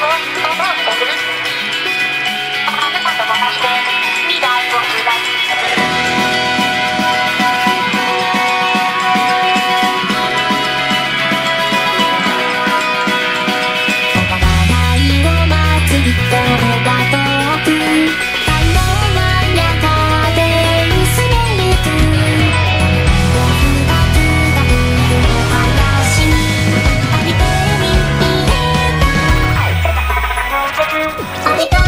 Mama, Mama, Mama, Happy birthday!